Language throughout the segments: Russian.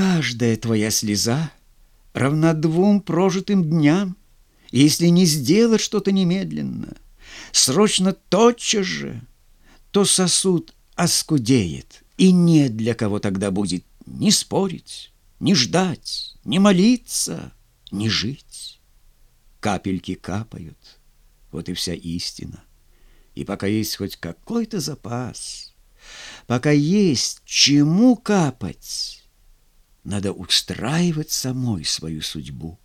Каждая твоя слеза равна двум прожитым дням, если не сделать что-то немедленно, срочно тотчас же, то сосуд оскудеет, и нет для кого тогда будет ни спорить, ни ждать, ни молиться, ни жить. Капельки капают, вот и вся истина. И пока есть хоть какой-то запас, пока есть чему капать, надо устраивать самой свою судьбу.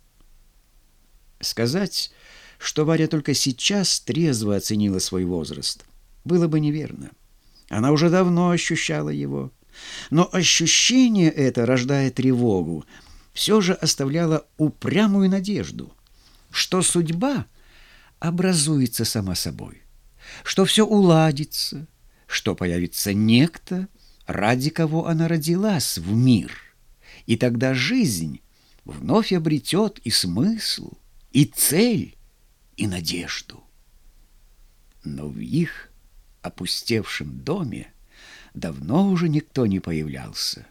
Сказать, что Варя только сейчас трезво оценила свой возраст, было бы неверно. Она уже давно ощущала его. Но ощущение это, рождая тревогу, все же оставляло упрямую надежду, что судьба образуется сама собой, что все уладится, что появится некто, ради кого она родилась в мир, и тогда жизнь вновь обретет и смысл, и цель, и надежду. Но в их опустевшем доме давно уже никто не появлялся.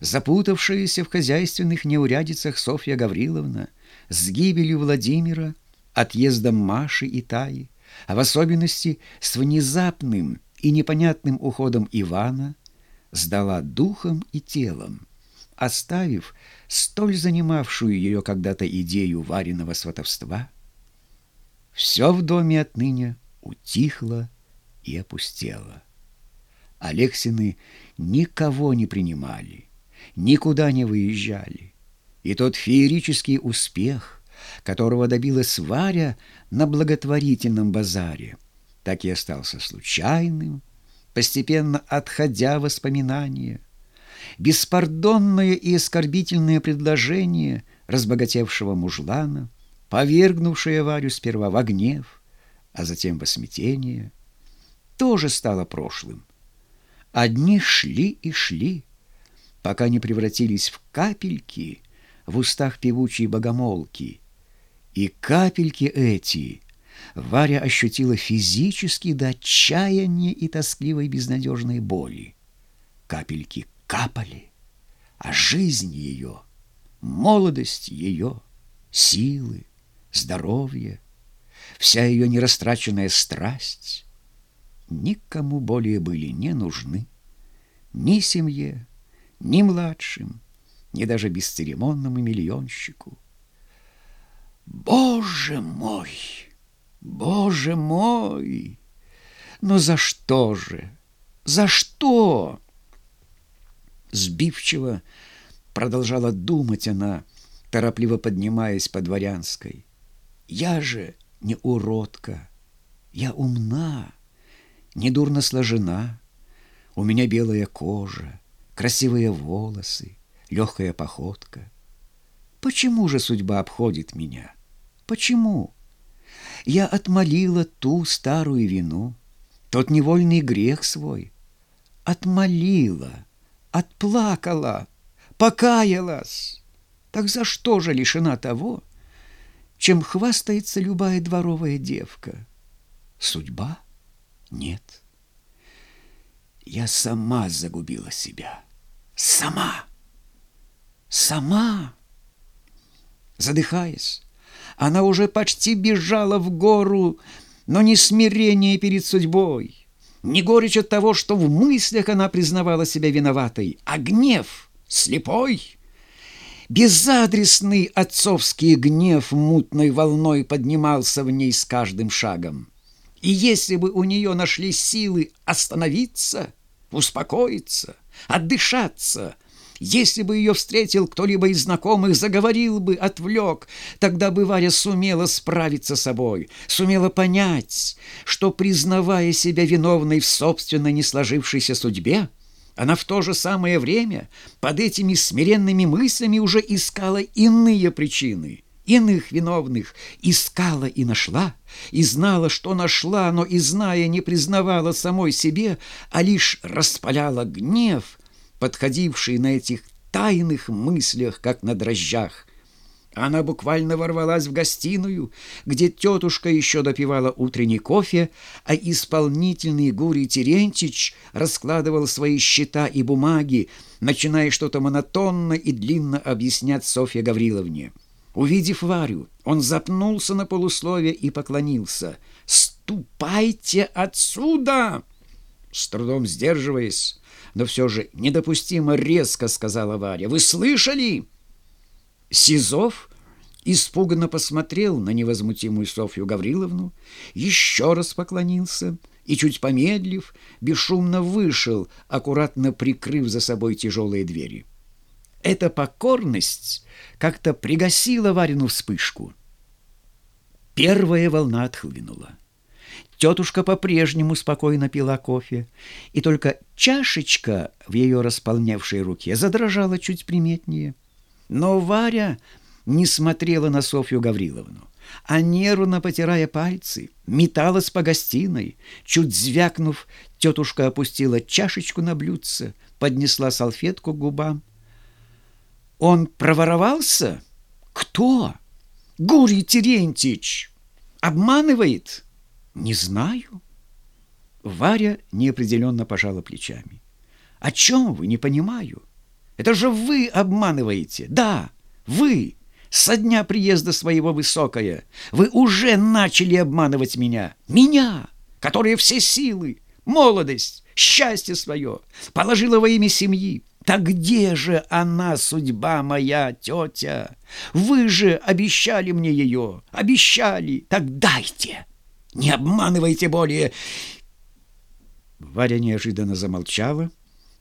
Запутавшаяся в хозяйственных неурядицах Софья Гавриловна с гибелью Владимира, отъездом Маши и Таи, а в особенности с внезапным и непонятным уходом Ивана, сдала духом и телом, оставив столь занимавшую ее когда-то идею вареного сватовства. Все в доме отныне утихло и опустело. Алексины никого не принимали, никуда не выезжали. И тот феерический успех, которого добилась Варя на благотворительном базаре, так и остался случайным, постепенно отходя воспоминания. Беспардонное и оскорбительное предложение разбогатевшего мужлана, повергнувшее Варю сперва в гнев, а затем во смятение, тоже стало прошлым. Одни шли и шли, пока не превратились в капельки в устах певучей богомолки. И капельки эти Варя ощутила физически до отчаяния и тоскливой безнадежной боли. Капельки капали, а жизнь ее, молодость ее, силы, здоровье, вся ее нерастраченная страсть никому более были не нужны, ни семье, ни младшим, ни даже бесцеремонному миллионщику. Боже мой! Боже мой! Но за что же? За что? Сбивчиво продолжала думать она, торопливо поднимаясь по дворянской. Я же не уродка, я умна недурно сложена. У меня белая кожа, красивые волосы, легкая походка. Почему же судьба обходит меня? Почему? Я отмолила ту старую вину, тот невольный грех свой. Отмолила, отплакала, покаялась. Так за что же лишена того, чем хвастается любая дворовая девка? Судьба? Нет. Я сама загубила себя. Сама. Сама. Задыхаясь, она уже почти бежала в гору, но не смирение перед судьбой, не горечь от того, что в мыслях она признавала себя виноватой, а гнев слепой. Безадресный отцовский гнев мутной волной поднимался в ней с каждым шагом. И если бы у нее нашли силы остановиться, успокоиться, отдышаться, если бы ее встретил кто-либо из знакомых, заговорил бы, отвлек, тогда бы Варя сумела справиться с собой, сумела понять, что, признавая себя виновной в собственной несложившейся судьбе, она в то же самое время под этими смиренными мыслями уже искала иные причины – иных виновных искала и нашла, и знала, что нашла, но и зная не признавала самой себе, а лишь распаляла гнев, подходивший на этих тайных мыслях, как на дрожжах. Она буквально ворвалась в гостиную, где тетушка еще допивала утренний кофе, а исполнительный Гурий Терентьич раскладывал свои счета и бумаги, начиная что-то монотонно и длинно объяснять Софье Гавриловне. Увидев Варю, он запнулся на полусловие и поклонился. «Ступайте отсюда!» С трудом сдерживаясь, но все же недопустимо резко сказала Варя. «Вы слышали?» Сизов испуганно посмотрел на невозмутимую Софью Гавриловну, еще раз поклонился и, чуть помедлив, бесшумно вышел, аккуратно прикрыв за собой тяжелые двери. Эта покорность как-то пригасила Варину вспышку. Первая волна отхлынула. Тетушка по-прежнему спокойно пила кофе, и только чашечка в ее располнявшей руке задрожала чуть приметнее — но Варя не смотрела на Софью Гавриловну, а нервно потирая пальцы, металась по гостиной. Чуть звякнув, тетушка опустила чашечку на блюдце, поднесла салфетку к губам. «Он проворовался? Кто? Гурий Терентьевич! Обманывает? Не знаю». Варя неопределенно пожала плечами. «О чем вы, не понимаю?» Это же вы обманываете. Да, вы. Со дня приезда своего высокое. Вы уже начали обманывать меня. Меня, которая все силы, молодость, счастье свое положила во имя семьи. Так где же она, судьба моя, тетя? Вы же обещали мне ее, обещали. Так дайте, не обманывайте более. Варя неожиданно замолчала,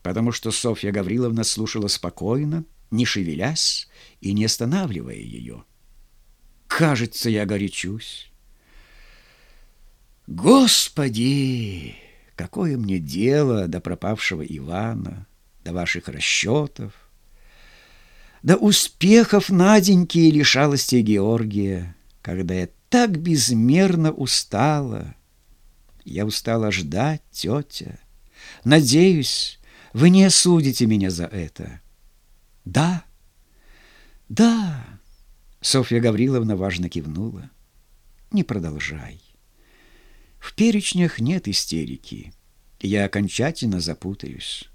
потому что Софья Гавриловна слушала спокойно, не шевелясь и не останавливая ее. «Кажется, я горячусь». «Господи, какое мне дело до пропавшего Ивана, до ваших расчетов, до успехов Наденьки или шалости Георгия, когда я так безмерно устала. Я устала ждать, тетя. Надеюсь, вы не осудите меня за это. Да, да, Софья Гавриловна важно кивнула. Не продолжай. В перечнях нет истерики. Я окончательно запутаюсь.